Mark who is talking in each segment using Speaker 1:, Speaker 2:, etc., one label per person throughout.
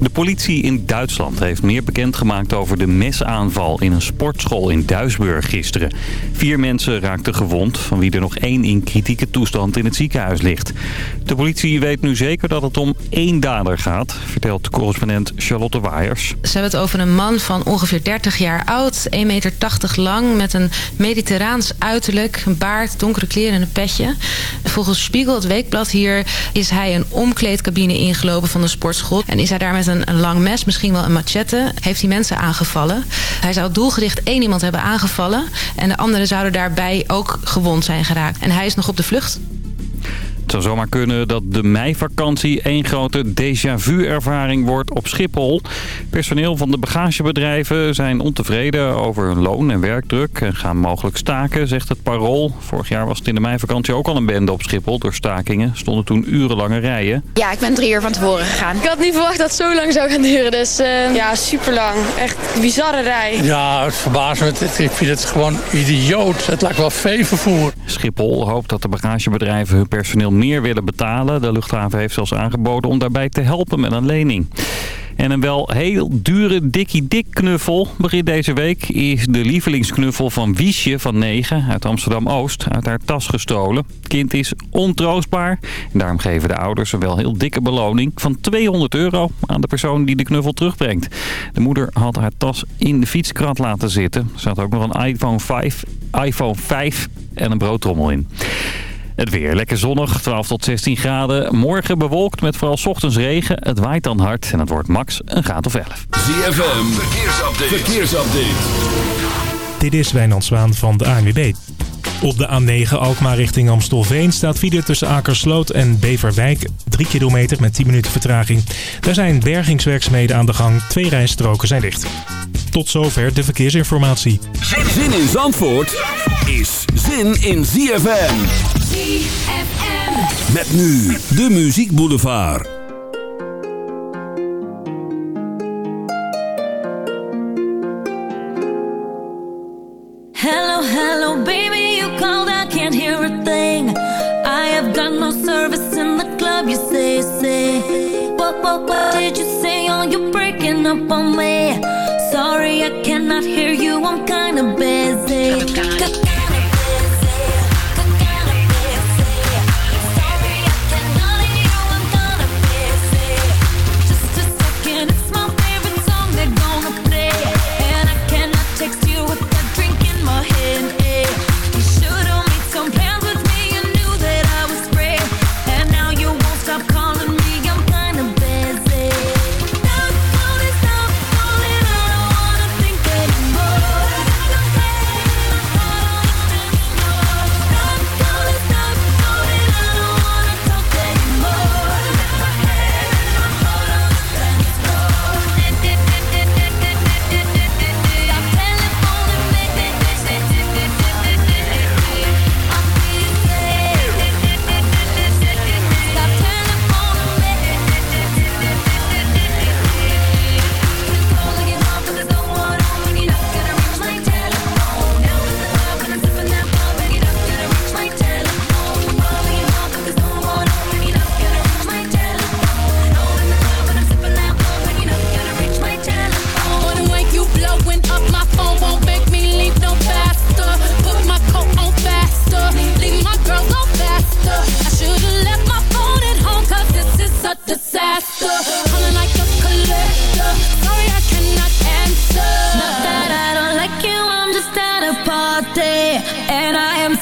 Speaker 1: De politie in Duitsland heeft meer bekendgemaakt over de mesaanval in een sportschool in Duisburg gisteren. Vier mensen raakten gewond, van wie er nog één in kritieke toestand in het ziekenhuis ligt. De politie weet nu zeker dat het om één dader gaat, vertelt correspondent Charlotte Waaiers.
Speaker 2: Ze hebben het over een man van ongeveer 30 jaar oud, 1,80 meter lang, met een mediterraans uiterlijk, een baard, donkere kleren en een petje. Volgens Spiegel, het weekblad hier, is hij een omkleedcabine ingelopen van de sportschool en is hij daar met een, lang mes, misschien wel een machette, heeft hij mensen aangevallen. Hij zou doelgericht één iemand hebben aangevallen en de anderen zouden daarbij ook gewond zijn geraakt. En hij is nog op de vlucht.
Speaker 1: Het zou zomaar kunnen dat de meivakantie één grote déjà vu-ervaring wordt op Schiphol. Personeel van de bagagebedrijven zijn ontevreden over hun loon en werkdruk... en gaan mogelijk staken, zegt het Parool. Vorig jaar was het in de meivakantie ook al een bende op Schiphol door stakingen. Stonden toen urenlange rijen.
Speaker 3: Ja, ik ben drie uur van tevoren gegaan.
Speaker 4: Ik had niet verwacht dat het zo lang zou gaan duren, dus uh, ja, super lang. Echt een bizarre rij.
Speaker 5: Ja, het verbaast me. Ik vind het gewoon idioot. Het lijkt wel veevervoer.
Speaker 1: Schiphol hoopt dat de bagagebedrijven hun personeel meer willen betalen. De luchthaven heeft zelfs aangeboden om daarbij te helpen met een lening. En een wel heel dure Dikkie Dik knuffel. Begin deze week is de lievelingsknuffel van Wiesje van 9 uit Amsterdam-Oost uit haar tas gestolen. Het kind is ontroostbaar. En daarom geven de ouders een wel heel dikke beloning van 200 euro aan de persoon die de knuffel terugbrengt. De moeder had haar tas in de fietskrat laten zitten. Er zat ook nog een iPhone 5, iPhone 5 en een broodtrommel in. Het weer lekker zonnig, 12 tot 16 graden. Morgen bewolkt met vooral ochtends regen. Het waait dan hard en het wordt max een graad of 11.
Speaker 6: ZFM, verkeersupdate. verkeersupdate.
Speaker 7: Dit is Wijnand Zwaan van de ANWB. Op de A9 Alkmaar richting Amstelveen staat file tussen Akersloot en Beverwijk. 3 kilometer met 10 minuten vertraging. Daar zijn bergingswerkzaamheden aan de gang. Twee rijstroken zijn dicht. Tot zover de verkeersinformatie.
Speaker 6: Zin in Zandvoort is zin in ZFM.
Speaker 8: ZFM.
Speaker 6: Met nu de Muziek Boulevard.
Speaker 9: Hello, hello, baby, you called, I can't hear a thing. I have got no service in the club, you say, say. What, what, what did you say? Oh, you're breaking up on me. Sorry, I cannot hear you, I'm kinda busy.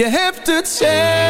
Speaker 10: je hebt het zelf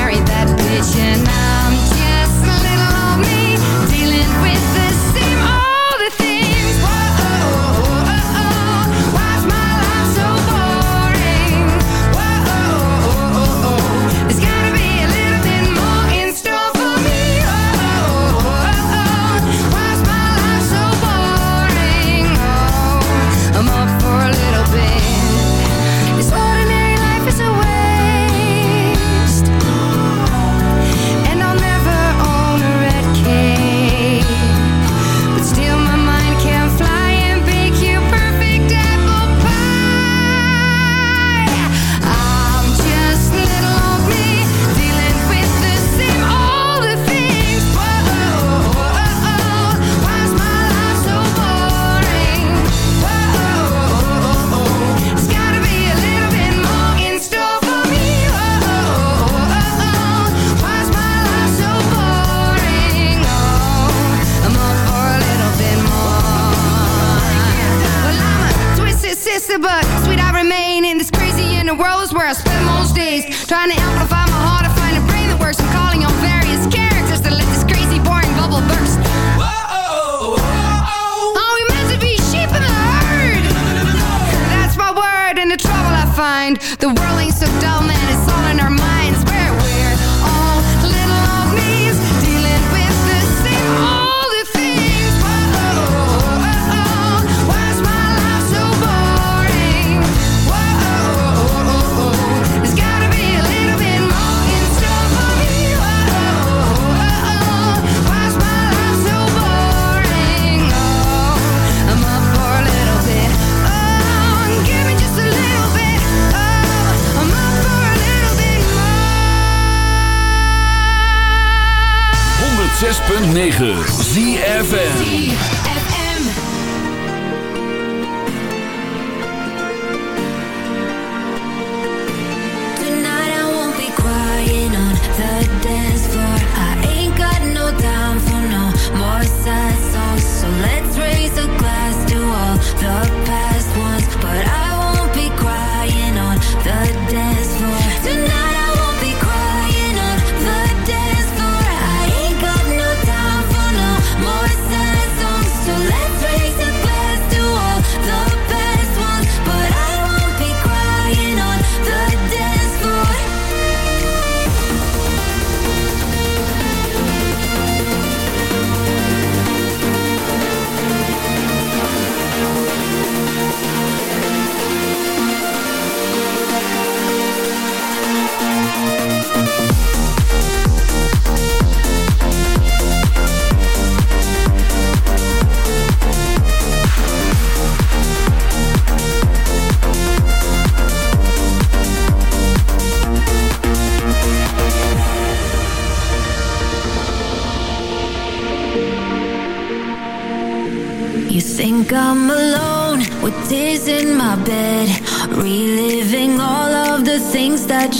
Speaker 11: 106.9 ZFN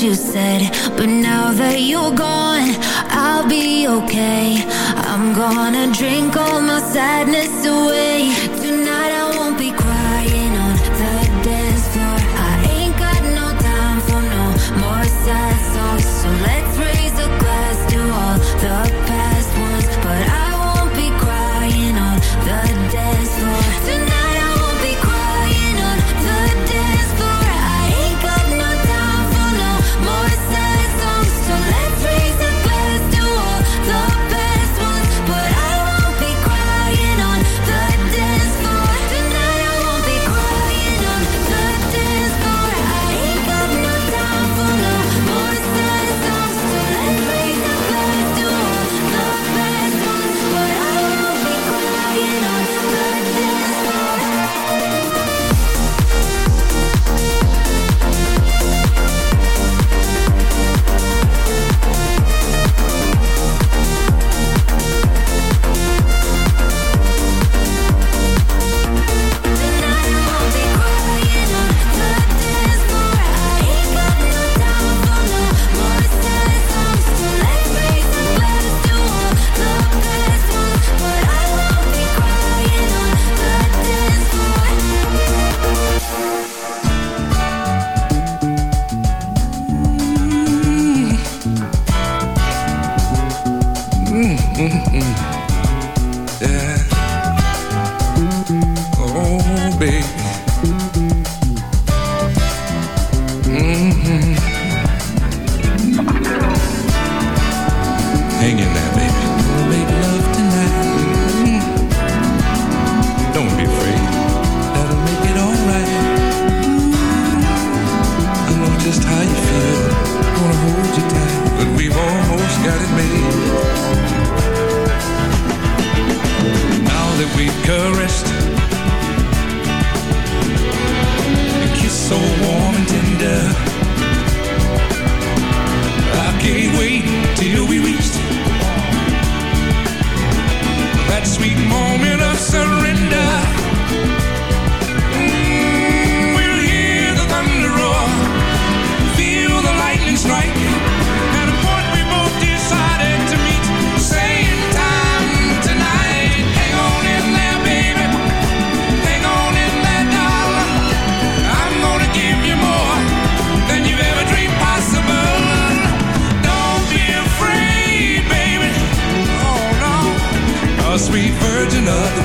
Speaker 11: you
Speaker 9: said But now that you're gone, I'll be okay. I'm gonna drink all my sadness
Speaker 10: caressed. A kiss so warm and tender. I can't wait till we reached That sweet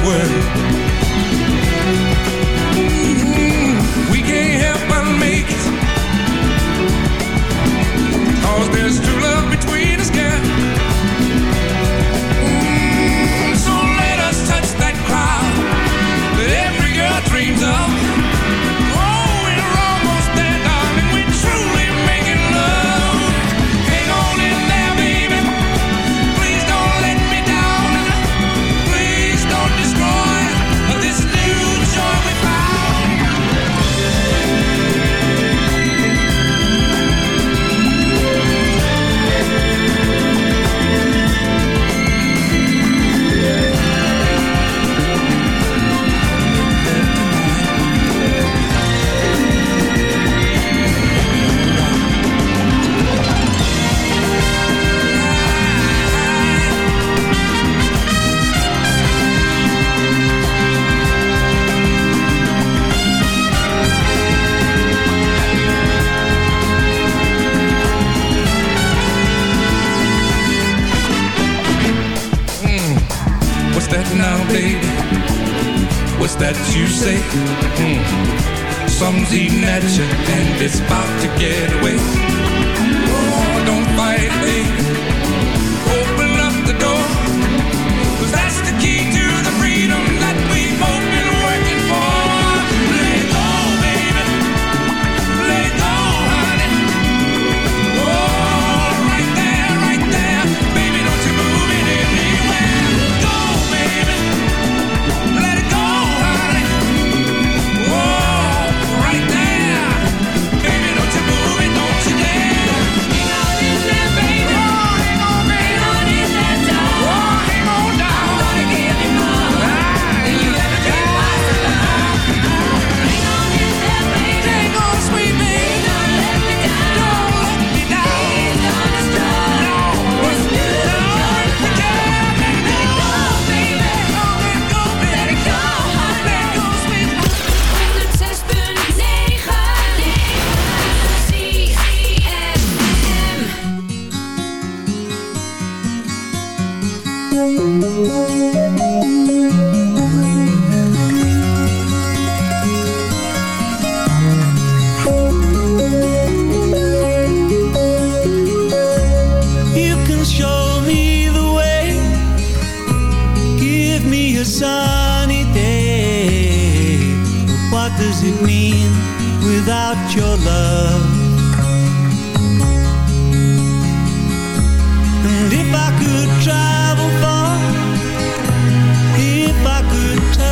Speaker 10: away baby What's that you say? Mm. Eating at you and it's about to get away Oh, don't fight, baby